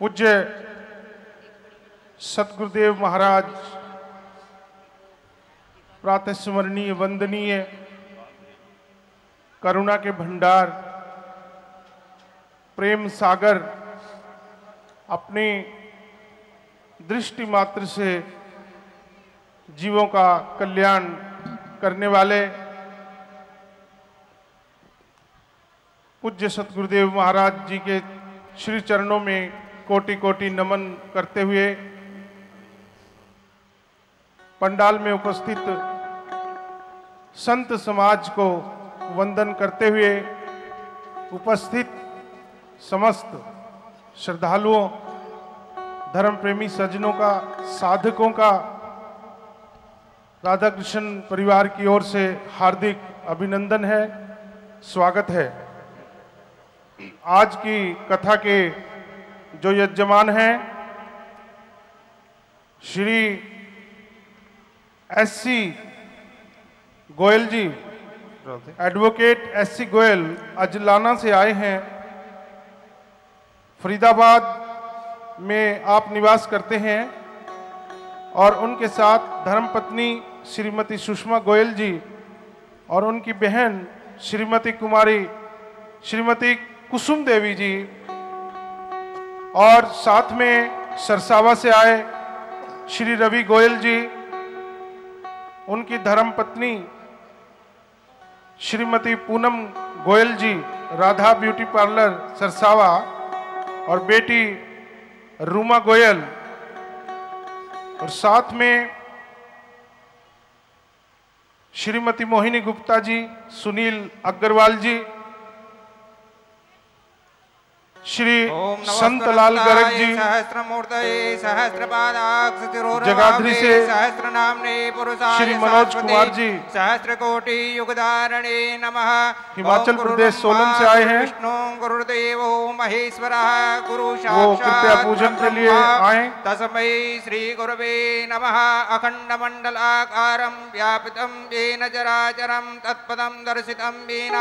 पूज्य सतगुरुदेव महाराज प्रातः स्मरणीय वंदनीय, करुणा के भंडार, प्रेम सागर अपने दृष्टि मात्र से जीवों का कल्याण करने वाले पूज्य सतगुरुदेव महाराज जी के श्री चरणों में कोटि कोटि नमन करते हुए पंडाल में उपस्थित संत समाज को वंदन करते हुए उपस्थित समस्त श्रद्धालुओं धर्म प्रेमी सज्जनों का, साधकों का राधा कृष्ण परिवार की ओर से हार्दिक अभिनंदन है, स्वागत है। आज की कथा के जो यजमान हैं, Shri S C Goyal ji advocate S C Goyal Ajlana से आए हैं। फरीदाबाद में आप निवास करते हैं और उनके साथ धर्मपत्नी श्रीमती सुषमा गोयल जी और उनकी बहन श्रीमती कुमारी, श्रीमती कुसुम देवी जी और साथ में सरसावा से आए श्री रवि गोयल जी, उनकी धर्म पत्नी श्रीमती पूनम गोयल जी, राधा ब्यूटी पार्लर सरसावा और बेटी रूमा गोयल। और साथ में श्रीमती मोहिनी गुप्ता जी, सुनील अग्रवाल जी श्री संतलाल गर्ग जी जगाधरी से सहस्रनाम्ने पुरुषाय श्री मनोज कुमार जी सहस्रकोटि युगधारणे नमः हिमाचल प्रदेश सोलन से आए हैं। विष्णु गुरुदेव महेश्वर गुरु वो कृपया पूजन के लिए आए। तस्मै श्री गुरवे नमः अखण्डमण्डलाकारं व्यापितं येन चराचरं तत्पदं दर्शितं येन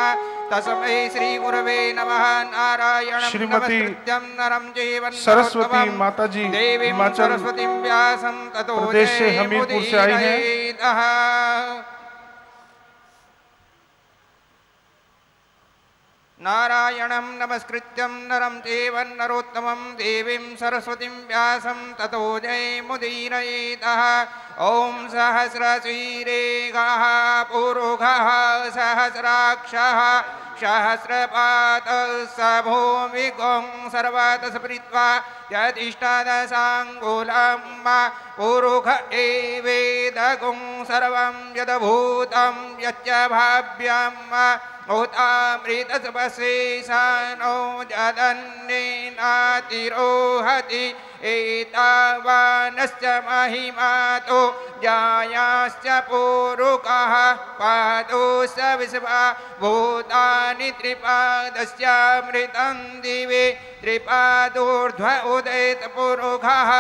तस्मै श्री गुरवे नमः। नारायणं श्रीमती नरं सरस्वती माता जी देवीं सरस्वतीं व्यासं ततो प्रदेश से हमीरपुर से आई हैं। जयमुदीरयेतः। नारायणं नमस्कृत्यं नरं चैव नरोत्तमं देवीं सरस्वतीं व्यासं ततो जयमुदीरयेतः ॐ सहस्रशीरेघः पुरुघः सहस्राक्षः सहस्रपातः स भूमिगुं यदिष्टदसाङ्गुलं यदिष्टदशाङ्गुलम् ऊरुघ एवेदगुं सर्वं यद्भूतं यच्च भाव्यं भाव्याम् उतामृतशेषानो जदन्निनातिरोहति एतावानश्च महिमातो जायाश्च पूरुकः पादौ स विश्वा भूतानि त्रिपादस्यामृतं दिवे त्रिपादोर्ध्व उदयत् पूर्वघः।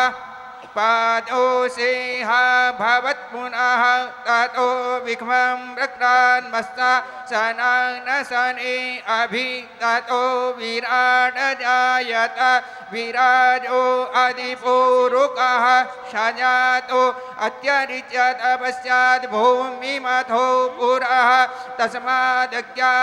पादोषेह भवत् पुनः ततो विघ्मं रक्तान्मस्ता सनानसने अभि ततो विराट जायत विराजो अधिपूरुकः सजातो अत्यरिच्य तपश्चात् भूमिमथो पुरः तस्मादज्ञा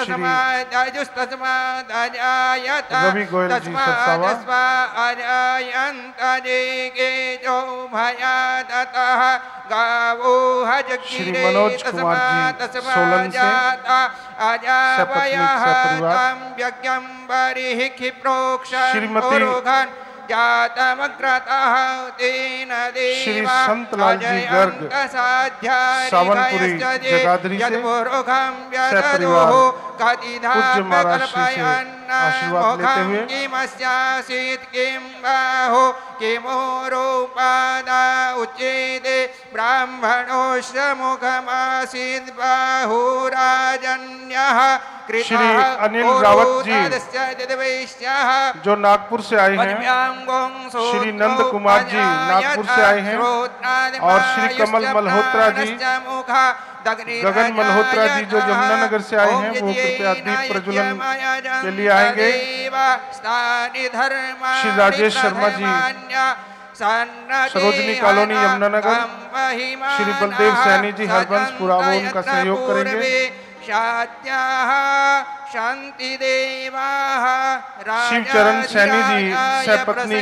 यजमान पूज्य महाराज श्री से आशीर्वाद शामानिजनिरे लेते हुए छन्दागुंसि जग्गिरे तस्मादजुस्तस्मादजायत रवि गोयल जी सरसावा। तस्मादस्मा अजायन्त जेगे जो भयादतः गावो हजगिरे से। अजावयः तं यज्ञं बर्हिः क्षिप्रोक्ष श्रीमती जातमग्रतः तेन श्री संत संतलाल जी गर्ग, सावनपुरी, जगाधरी से, सहपरिवार पूज्य महाराज श्री से आशीर्वाद लेते हुए किमस्यासीत् किं बाहो किमोरोपादा उच्येते ब्राह्मणोश्च मुखमासीत् बाहुराजन्यः श्री अनिल रावत जी, जी जो नागपुर से आए हैं। श्री नंद कुमार जी नागपुर से आए हैं। और श्री कमल मल्होत्रा जी गगन मल्होत्रा जी जो यमुनानगर से आए हैं वो कृपया दीप प्रज्वलन के लिए आएँगे। श्री राजेश शर्मा जी सरोजनी कॉलोनी यमुनानगर श्री बलदेव सैनी जी हरबंसपुरा वो उनका सहयोग करेंगे। शांति देवाः शिवचरण सैनी जी सहपत्नी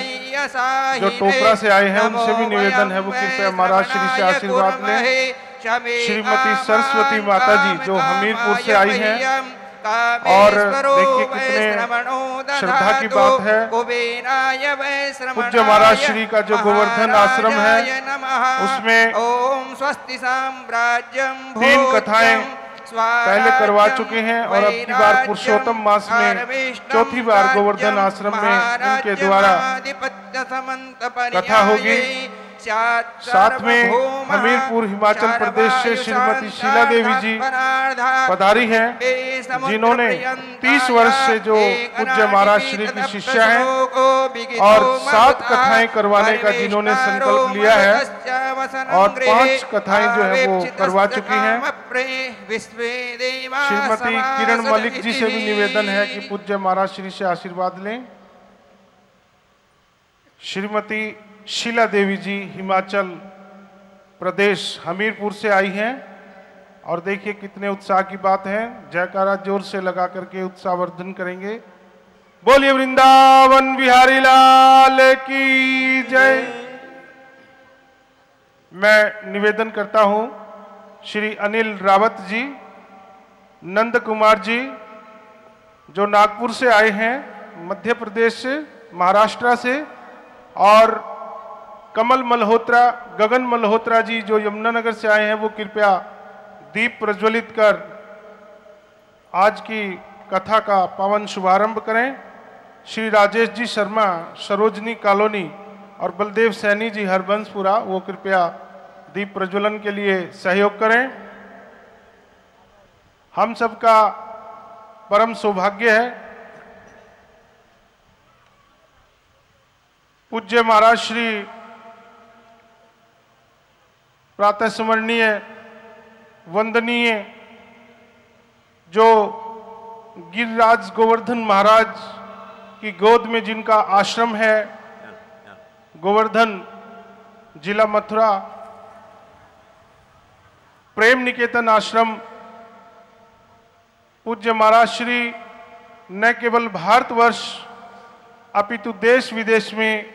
जो टोपरा से आए हैं उनसे भी निवेदन है वो कृपया महाराज श्री से आशीर्वाद लें। श्रीमती सरस्वती माता जी जो हमीरपुर से आई हैं और देखिए कितने श्रद्धा की बात है। पूज्य महाराज श्री का जो गोवर्धन आश्रम है उसमें ओम स्वस्ति साम्राज्यम तीन कथाएँ पहले करवा चुके हैं और अब की बार पुरुषोत्तम मास में चौथी बार गोवर्धन आश्रम में इनके द्वारा कथा होगी। साथ में हमीरपुर हिमाचल प्रदेश से श्रीमती शीला देवी जी पधारी हैं जिन्होंने 30 वर्ष से जो पूज्य महाराज श्री की शिष्या हैं और सात कथाएँ करवाने का जिन्होंने संकल्प लिया है और पाँच कथाएँ जो है वो करवा चुकी हैं। श्रीमती किरण मलिक जी से भी निवेदन है कि पूज्य महाराज श्री से आशीर्वाद लें। श्रीमती शीला देवी जी हिमाचल प्रदेश हमीरपुर से आई हैं। और देखिए कितने उत्साह की बात है। जयकारा ज़ोर से लगा करके उत्साहवर्धन करेंगे। बोलिए, वृंदावन बिहारी लाल की जय। मैं निवेदन करता हूँ, श्री अनिल रावत जी, नंद कुमार जी, जो नागपुर से आए हैं, मध्य प्रदेश से, महाराष्ट्र से, और कमल मल्होत्रा, गगन मल्होत्रा जी जो यमुनानगर से आए हैं, वो कृपया दीप प्रज्वलित कर आज की कथा का पावन शुभारंभ करें। श्री राजेश जी शर्मा, सरोजनी कॉलोनी और बलदेव सैनी जी हरबंसपुरा, वो कृपया दीप प्रज्वलन के लिए सहयोग करें। हम सबका परम सौभाग्य है। पूज्य महाराज श्री प्रातः स्मरणीय, वंदनीय, जो गिरिराज गोवर्धन महाराज की गोद में जिनका आश्रम है, गोवर्धन जिला मथुरा, प्रेम निकेतन आश्रम, पूज्य महाराज श्री, न केवल भारतवर्ष, अपितु देश विदेश में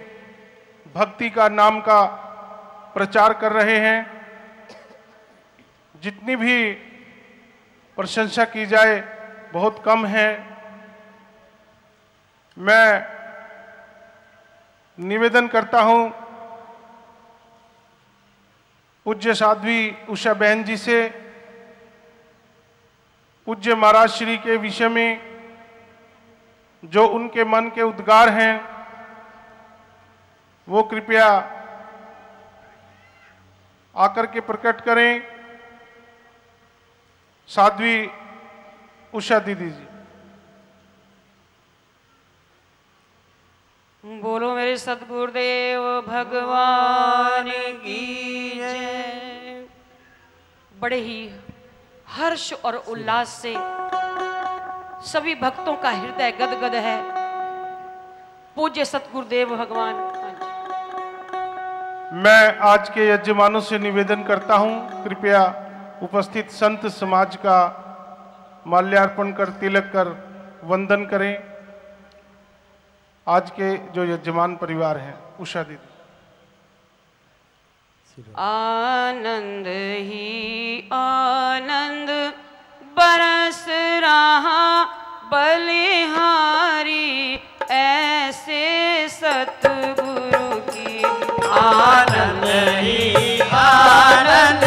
भक्ति का नाम का प्रचार कर रहे हैं। जितनी भी प्रशंसा की जाए, बहुत कम है। मैं निवेदन करता हूँ पूज्य साध्वी उषा बहन जी से, पूज्य महाराज श्री के विषय में, जो उनके मन के उद्गार हैं, वो कृपया आकर के प्रकट करें। साध्वी उषा दीदी जी। बोलो मेरे सदगुरुदेव भगवान की जय। बड़े ही हर्ष और उल्लास से सभी भक्तों का हृदय गदगद है। पूज्य सतगुरुदेव भगवान। मैं आज के यजमानों से निवेदन करता हूँ कृपया उपस्थित संत समाज का माल्यार्पण कर तिलक कर वंदन करें। आज के जो यजमान परिवार हैं उषा दीदी। आनंद ही आनंद बरस रहा बलिहारी। ऐसे सतगुरु की आनंद ही आनंद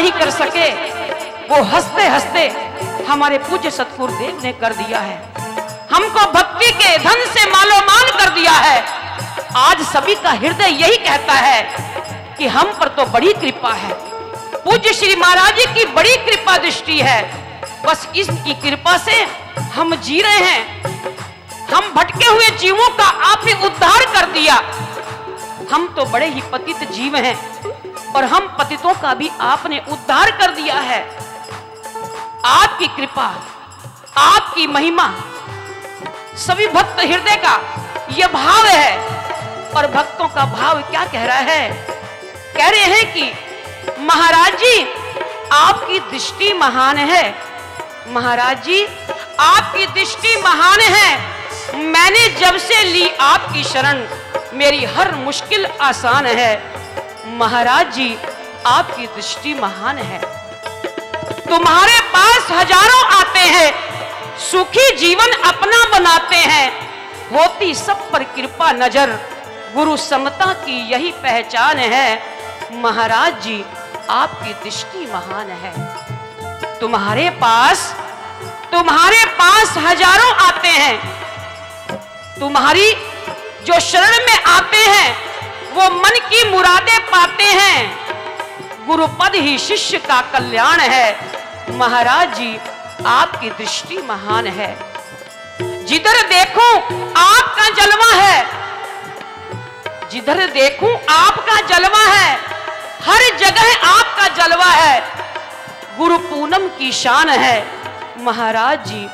नहीं कर सके। वो हँसते हँसते हमारे पूज्य सतगुरुदेव ने कर दिया है। हमको भक्ति के धन से मालोमाल कर दिया है। आज सभी का हृदय यही कहता है कि हम पर तो बड़ी कृपा है। पूज्य श्री महाराज जी की बड़ी कृपा दृष्टि है। बस इसकी कृपा से हम जी रहे हैं। हम भटके हुए जीवों का आप ही उद्धार कर दिया। हम तो बड़े ही पतित जीव हैं। और हम पतितों का भी आपने उद्धार कर दिया है। आपकी कृपा, आपकी महिमा, सभी भक्त हृदय का यह भाव है। और भक्तों का भाव क्या कह रहा है? कह रहे हैं कि महाराज जी, आपकी दृष्टि महान है। महाराज जी, आपकी दृष्टि महान है। मैंने जब से ली आपकी शरण, मेरी हर मुश्किल आसान है। महाराज जी, आपकी दृष्टि महान है। तुम्हारे पास हज़ारों आते हैं, सुखी जीवन अपना बनाते हैं। होती सब पर कृपा नज़र, गुरु समता की यही पहचान है। महाराज जी, आपकी दृष्टि महान है। तुम्हारे पास तुम्हारे पास हज़ारों आते हैं। तुम्हारी जो शरण में आते हैं वो मन की मुरादे पाते हैं। गुरुपद ही शिष्य का कल्याण है। महाराज जी, आपकी दृष्टि महान है। जिधर देखूँ आपका जलवा है, जिधर देखूँ आपका जलवा है, हर जगह आपका जलवा है। गुरु पूनम की शान है। महाराज जी,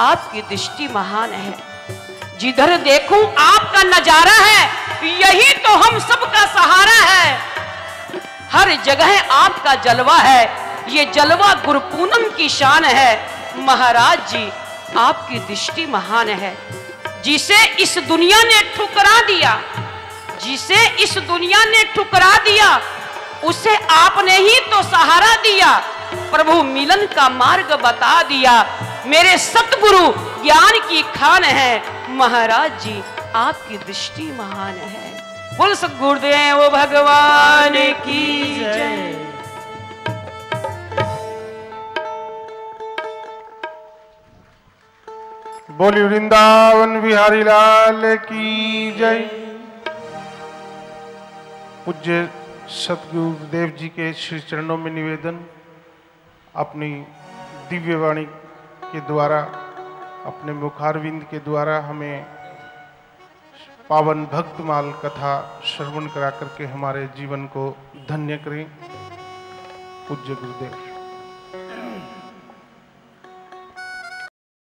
आपकी दृष्टि महान है। जिधर देखूँ आपका नज़ारा है यही तो हम सबका सहारा है। हर जगह आपका जलवा है। ये जलवा गुरु पूनम की शान है। महाराज जी, आपकी दृष्टि महान है। जिसे इस दुनिया ने ठुकरा दिया, जिसे इस दुनिया ने ठुकरा दिया, उसे आपने ही तो सहारा दिया। प्रभु मिलन का मार्ग बता दिया। मेरे सतगुरु ज्ञान की खान है। महाराज जी आपकी दृष्टि महान है। बोल सदगुरुदेव भगवान की जय। बोली वृंदावन बिहारी लाल की जय। पूज्य सतगुरुदेव जी के श्री चरणों में निवेदन अपनी दिव्य वाणी के द्वारा अपने मुखारविंद के द्वारा हमें पावन भक्तमाल कथा श्रवण करा करके हमारे जीवन को धन्य करें। पूज्य गुरुदेव।